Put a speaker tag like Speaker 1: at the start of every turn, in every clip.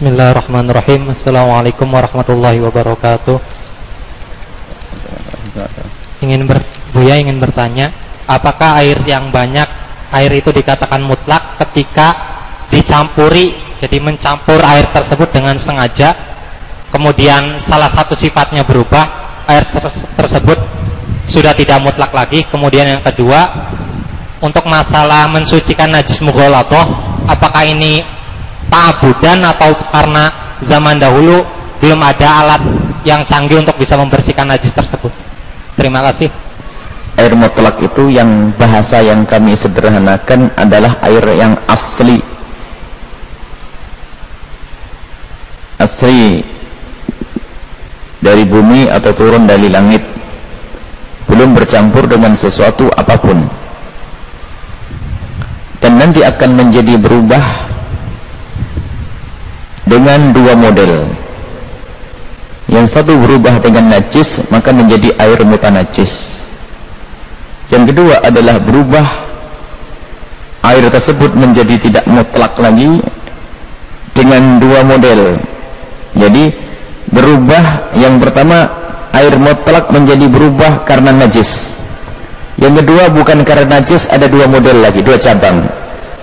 Speaker 1: Bismillahirrahmanirrahim. Assalamualaikum warahmatullahi wabarakatuh. Ingin ber, Buya ingin bertanya Apakah air yang banyak Air itu dikatakan mutlak ketika Dicampuri Jadi mencampur air tersebut dengan sengaja Kemudian salah satu sifatnya berubah Air tersebut Sudah tidak mutlak lagi Kemudian yang kedua Untuk masalah mensucikan najis mughalatoh Apakah ini ta'abudan atau karena zaman dahulu belum ada alat yang canggih untuk bisa membersihkan najis tersebut. Terima kasih.
Speaker 2: Air mutlak itu yang bahasa yang kami sederhanakan adalah air yang asli. Asli dari bumi atau turun dari langit. Belum bercampur dengan sesuatu apa pun. Dan nanti akan menjadi berubah dengan dua model. Yang satu berubah dengan najis maka menjadi air mutanajis. Yang kedua adalah berubah air tersebut menjadi tidak mutlak lagi dengan dua model. Jadi berubah yang pertama air mutlak menjadi berubah karena najis. Yang kedua bukan karena najis ada dua model lagi dua cabang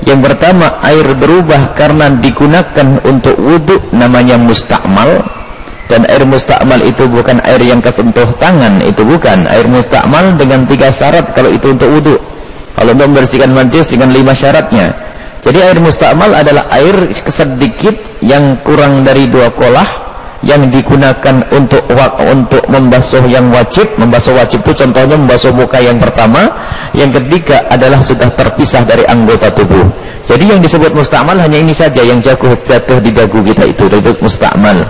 Speaker 2: yang pertama air berubah karena digunakan untuk wudhu namanya mustakmal. Dan air mustakmal itu bukan air yang kesentuh tangan itu bukan. Air mustakmal dengan tiga syarat kalau itu untuk wudhu kalau untuk membersihkan majlis dengan lima syaratnya. Jadi air mustakmal adalah air sedikit yang kurang dari dua kolah yang digunakan untuk untuk membasuh yang wajib. Membasuh wajib itu contohnya membasuh muka yang pertama. Yang ketiga adalah sudah terpisah dari anggota tubuh. Jadi yang disebut mustakmal hanya ini saja yang jatuh jatuh di dagu kita itu disebut mustakmal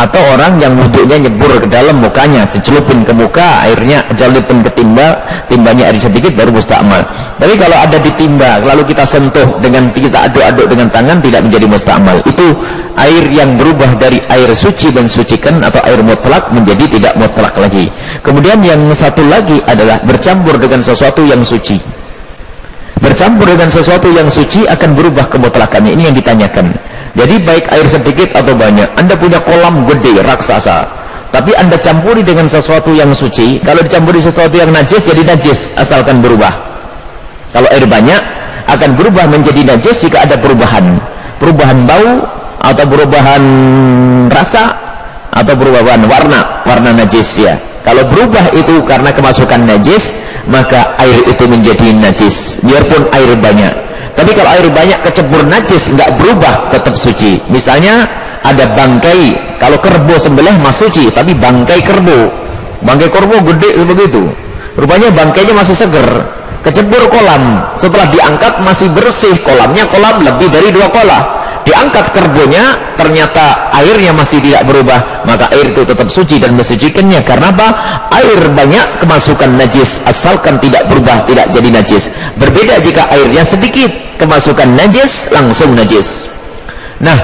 Speaker 2: atau orang yang wudhunya nyebur ke dalam mukanya dicelupin ke muka airnya jalupin ke timba timbanya air sedikit baru mustakmal tapi kalau ada di timba lalu kita sentuh dengan kita aduk-aduk dengan tangan tidak menjadi mustakmal itu air yang berubah dari air suci dan sucikan atau air mutlak menjadi tidak mutlak lagi. Kemudian yang satu lagi adalah bercampur dengan sesuatu yang suci. Bercampur dengan sesuatu yang suci akan berubah kemutlakannya ini yang ditanyakan jadi baik air sedikit atau banyak anda punya kolam gede raksasa. Tapi anda campuri dengan sesuatu yang suci kalau dicampuri sesuatu yang najis jadi najis asalkan berubah. Kalau air banyak akan berubah menjadi najis jika ada perubahan. Perubahan bau atau perubahan rasa atau perubahan warna warna najis ya. Kalau berubah itu karena kemasukan najis maka air itu menjadi najis. Biarpun air banyak tapi kalau air banyak kecebur najis nggak berubah tetap suci. Misalnya ada bangkai kalau kerbau sembelih mas suci tapi bangkai kerbau bangkai kerbau gede begitu. Rupanya bangkainya masih seger. Kecebur kolam. Setelah diangkat masih bersih kolamnya. Kolam lebih dari dua kolam diangkat kerbonya ternyata airnya masih tidak berubah maka air itu tetap suci dan mensucikannya. Karena apa? air banyak kemasukan najis. Asalkan tidak berubah tidak jadi najis. Berbeda jika airnya sedikit kemasukan najis langsung najis. Nah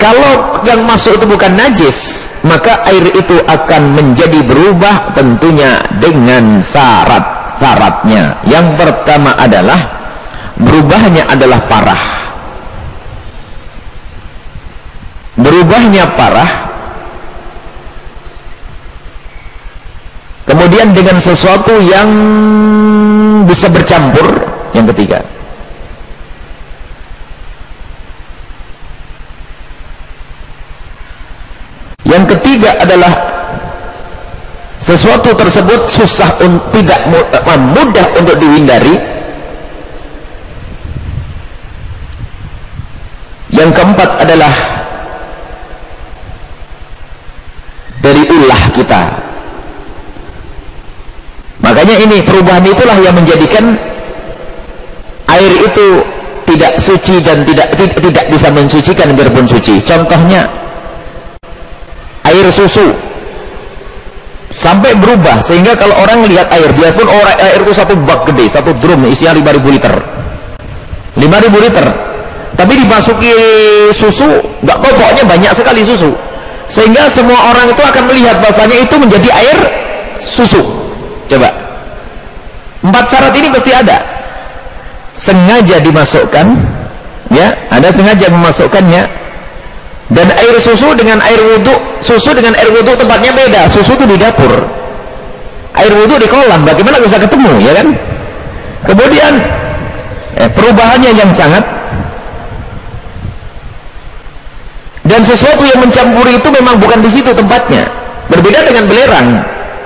Speaker 2: kalau yang masuk itu bukan najis maka air itu akan menjadi berubah tentunya dengan syarat-syaratnya. Yang pertama adalah berubahnya adalah parah berubahnya parah. Kemudian dengan sesuatu yang bisa bercampur yang ketiga. Yang ketiga adalah sesuatu tersebut susah tidak mudah untuk dihindari. Yang keempat adalah dari ulah kita makanya ini perubahan itulah yang menjadikan air itu tidak suci dan tidak tidak bisa mensucikan biarpun suci. Contohnya air susu sampai berubah sehingga kalau orang lihat air biarpun orang air itu satu bak gede satu drum isinya 5000 liter. 5000 liter. Tapi dimasuki susu nggak pokoknya banyak sekali susu. Sehingga semua orang itu akan melihat bahasanya itu menjadi air susu. Coba empat syarat ini pasti ada. Sengaja dimasukkan ya ada sengaja memasukkannya. Dan air susu dengan air wudhu susu dengan air wudhu tempatnya beda. Susu itu di dapur. Air wudhu di kolam bagaimana bisa ketemu ya kan? Kemudian eh, perubahannya yang sangat. Dan sesuatu yang mencampuri itu memang bukan di situ tempatnya. Berbeda dengan belerang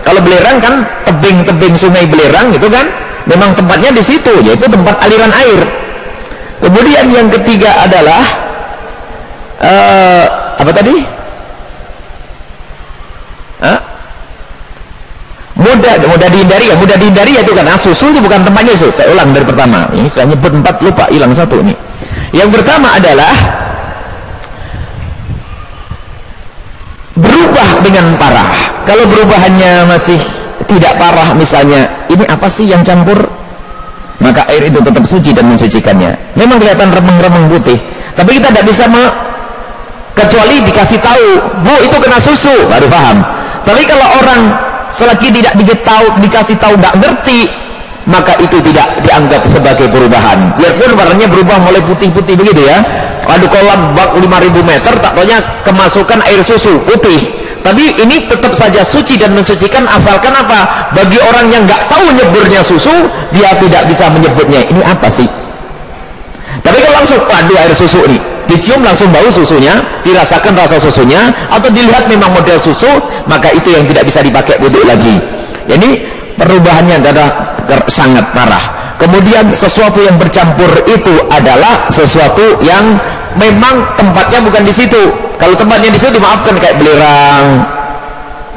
Speaker 2: kalau belerang kan tebing-tebing sungai belerang itu kan memang tempatnya di situ yaitu tempat aliran air. Kemudian yang ketiga adalah uh, apa tadi? Hah? mudah mudah dihindari ya mudah dihindari ya itu kan. Nah, susu itu bukan tempatnya itu saya ulang dari pertama. Ini sudah nyebut empat lupa hilang satu ini. Yang pertama adalah berubah dengan parah. Kalau berubahannya masih tidak parah misalnya ini apa sih yang campur? Maka air itu tetap suci dan mensucikannya. Memang kelihatan remeng-remeng putih tapi kita tidak bisa kecuali dikasih tahu bu itu kena susu baru paham. Tapi kalau orang selagi tidak diketahui dikasih tahu tidak ngerti maka itu tidak dianggap sebagai perubahan. Biarpun warnanya berubah mulai putih-putih begitu ya. Kalau kolam bak 5000 meter tak tanya kemasukan air susu putih tapi ini tetap saja suci dan mensucikan asalkan apa? Bagi orang yang nggak tahu nyeburnya susu dia tidak bisa menyebutnya. Ini apa sih? Tapi kalau langsung waduh air susu ini dicium langsung bau susunya dirasakan rasa susunya atau dilihat memang model susu maka itu yang tidak bisa dipakai wudhu lagi. Ini perubahannya adalah sangat parah. Kemudian sesuatu yang bercampur itu adalah sesuatu yang memang tempatnya bukan di situ kalau tempatnya di situ dimaafkan kayak belerang.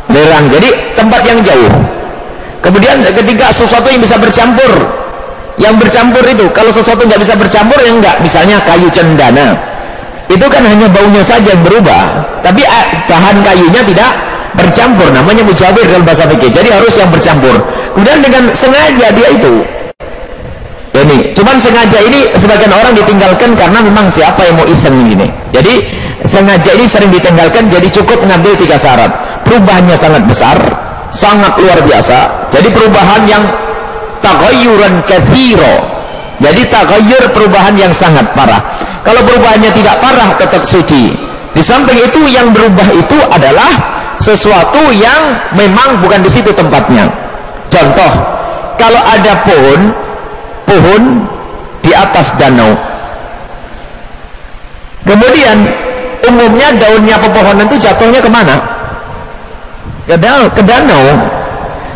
Speaker 2: Belerang. Jadi tempat yang jauh. Kemudian ketika sesuatu yang bisa bercampur. Yang bercampur itu kalau sesuatu nggak bisa bercampur ya enggak misalnya kayu cendana. Itu kan hanya baunya saja yang berubah. Tapi eh, bahan kayunya tidak bercampur. Namanya mujawir dalam bahasa fikih. Jadi harus yang bercampur. Kemudian dengan sengaja dia itu. Ini cuman sengaja ini sebagian orang ditinggalkan karena memang siapa yang mau iseng ini. Jadi sengaja ini sering ditinggalkan jadi cukup mengambil tiga syarat. Perubahannya sangat besar sangat luar biasa. Jadi perubahan yang tagayuran kathiro jadi tagayur perubahan yang sangat parah. Kalau perubahannya tidak parah tetap suci. Di samping itu yang berubah itu adalah sesuatu yang memang bukan di situ tempatnya. Contoh kalau ada pohon pohon di atas danau. Kemudian umumnya daunnya pepohonan itu jatuhnya ke mana? Ke danau, ke danau.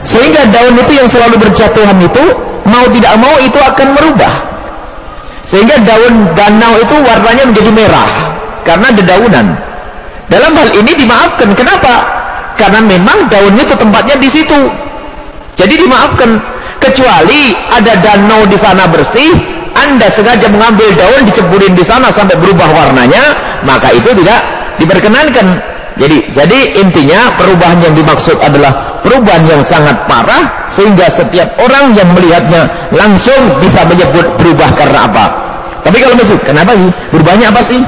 Speaker 2: Sehingga daun itu yang selalu berjatuhan itu mau tidak mau itu akan merubah. Sehingga daun danau itu warnanya menjadi merah karena dedaunan. Dalam hal ini dimaafkan. Kenapa? karena memang daunnya itu tempatnya di situ. Jadi dimaafkan. Kecuali ada danau di sana bersih anda sengaja mengambil daun diceburin di sana sampai berubah warnanya maka itu tidak diperkenankan. Jadi jadi intinya perubahan yang dimaksud adalah perubahan yang sangat parah sehingga setiap orang yang melihatnya langsung bisa menyebut berubah karena apa. Tapi kalau masuk kenapa sih berubahnya apa sih?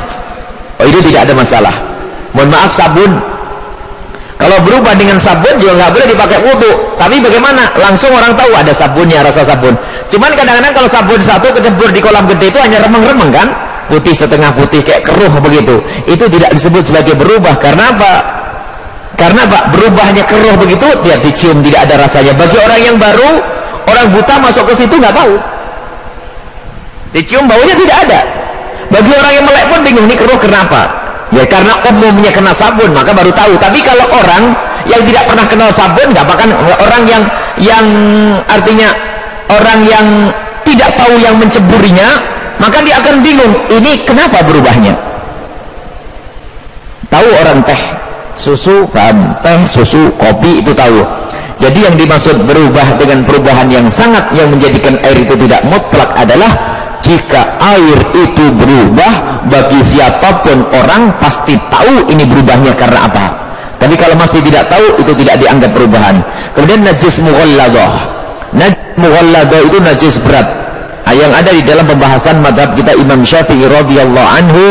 Speaker 2: Oh itu tidak ada masalah. Mohon maaf sabun kalau berubah dengan sabun juga nggak boleh dipakai wudhu. Tapi bagaimana? Langsung orang tahu ada sabunnya rasa sabun. Cuman kadang-kadang kalau sabun satu kecebur di kolam gede itu hanya remeng-remeng kan? Putih setengah putih kayak keruh begitu. Itu tidak disebut sebagai berubah. Karena apa? Karena pak berubahnya keruh begitu dia dicium tidak ada rasanya. Bagi orang yang baru orang buta masuk ke situ nggak tahu. Dicium baunya tidak ada. Bagi orang yang melek pun bingung ini keruh kenapa ya karena umumnya kena sabun maka baru tahu. Tapi kalau orang yang tidak pernah kenal sabun nggak bahkan orang yang yang artinya orang yang tidak tahu yang menceburinya maka dia akan bingung ini kenapa berubahnya? Tahu orang teh susu paham? Teh susu kopi itu tahu. Jadi yang dimaksud berubah dengan perubahan yang sangat yang menjadikan air itu tidak mutlak adalah jika air itu berubah bagi siapa pun orang pasti tahu ini berubahnya karena apa. Tapi kalau masih tidak tahu itu tidak dianggap perubahan. Kemudian najis mughalladah najis mughalladah itu najis berat. Nah, yang ada di dalam pembahasan madhab kita Imam Syafi'i radhiyallahu anhu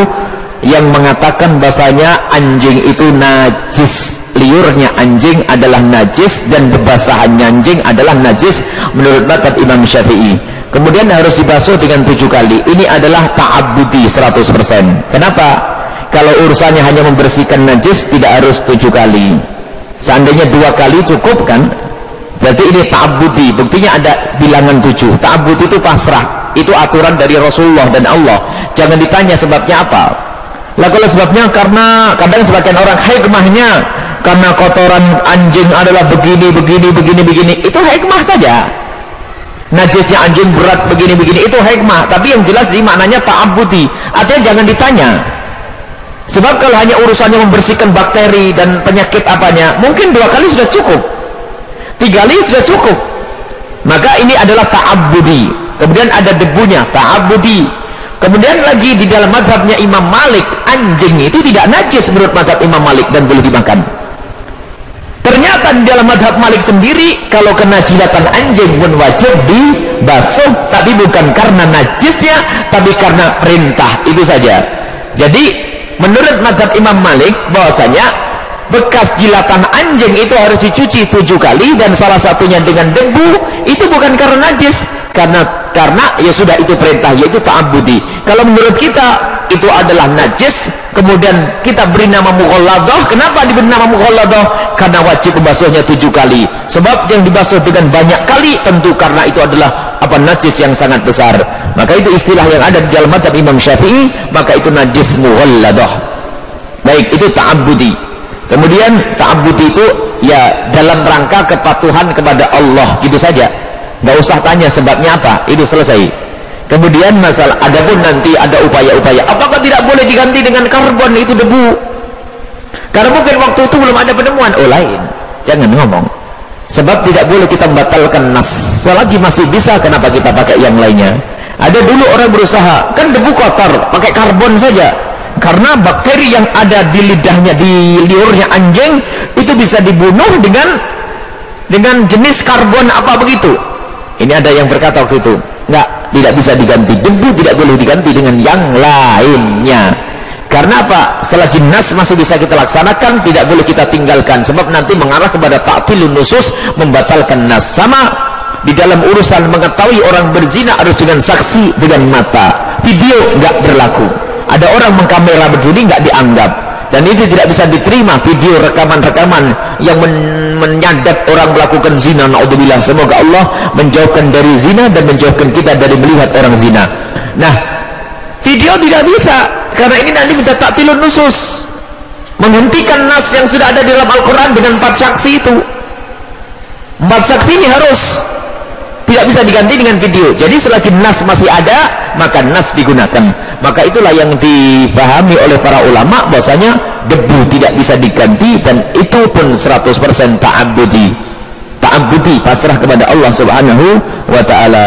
Speaker 2: yang mengatakan bahasanya anjing itu najis. Liurnya anjing adalah najis dan bebasahannya anjing adalah najis menurut madhab Imam Syafi'i kemudian harus dibasuh dengan tujuh kali. Ini adalah ta'abudi 100% kenapa? kalau urusannya hanya membersihkan najis tidak harus tujuh kali. Seandainya dua kali cukup kan? Berarti ini ta'abudi buktinya ada bilangan tujuh. Ta'abud itu pasrah. Itu aturan dari Rasulullah dan Allah. Jangan ditanya sebabnya apa. Lah kalau sebabnya karena kadang sebagian orang hikmahnya. Karena kotoran anjing adalah begini begini begini begini. Itu hikmah saja najisnya anjing berat begini begini itu hikmah tapi yang jelas di maknanya ta'abudi. Artinya jangan ditanya. Sebab kalau hanya urusannya membersihkan bakteri dan penyakit apanya mungkin dua kali sudah cukup. Tiga kali sudah cukup. Maka ini adalah ta'abudi. Kemudian ada debunya ta'abudi. Kemudian lagi di dalam madhabnya Imam Malik anjing itu tidak najis menurut madhab Imam Malik dan boleh dimakan di dalam madhab Malik sendiri kalau kena jilatan anjing pun wajib dibasuh. Tapi bukan karena najisnya tapi karena perintah. Itu saja. Jadi menurut madhab Imam Malik bahwasanya bekas jilatan anjing itu harus dicuci tujuh kali dan salah satunya dengan debu itu bukan karena najis. Karena karena ya sudah itu perintah yaitu ta'abudi kalau menurut kita itu adalah najis. Kemudian kita beri nama mukhalladah kenapa diberi nama mukhalladah karena wajib membasuhnya tujuh kali. Sebab yang dibasuh dengan banyak kali tentu karena itu adalah apa najis yang sangat besar. Maka itu istilah yang ada di dalam madhab Imam Syafi'i maka itu najis mukhalladah baik itu ta'abudi kemudian ta'abud itu ya dalam rangka kepatuhan kepada Allah. Gitu saja. Nggak usah tanya sebabnya apa. Itu selesai kemudian masalah adapun nanti ada upaya-upaya. Apakah tidak boleh diganti dengan karbon itu debu? Karena mungkin waktu itu belum ada penemuan. Oh lain. Jangan ngomong. Sebab tidak boleh kita membatalkan nas. Selagi masih bisa kenapa kita pakai yang lainnya? Ada dulu orang berusaha kan debu kotor pakai karbon saja. Karena bakteri yang ada di lidahnya di liurnya anjing itu bisa dibunuh dengan dengan jenis karbon apa begitu. Ini ada yang berkata waktu itu enggak tidak bisa diganti. Debu tidak boleh diganti dengan yang lainnya. Karena apa? Selagi nas masih bisa kita laksanakan tidak boleh kita tinggalkan. Sebab nanti mengarah kepada ta'tilun nusus membatalkan nas. Sama di dalam urusan mengetahui orang berzina harus dengan saksi dengan mata. Video enggak berlaku. Ada orang mengkamera begini nggak dianggap dan itu tidak bisa diterima video rekaman-rekaman yang men menyadap orang melakukan zina. Naudzubillah. Semoga Allah menjauhkan dari zina dan menjauhkan kita dari melihat orang zina. Nah video tidak bisa karena ini nanti minta taktilun nusus. Menghentikan nas yang sudah ada di dalam Al-Quran dengan empat saksi itu. Empat saksi ini harus tidak bisa diganti dengan video. Jadi selagi nas masih ada maka nas digunakan. Maka itulah yang difahami oleh para ulama bahwasanya debu tidak bisa diganti dan itu pun 100% ta'abudi ta'abudi pasrah kepada Allah subhanahu wa ta'ala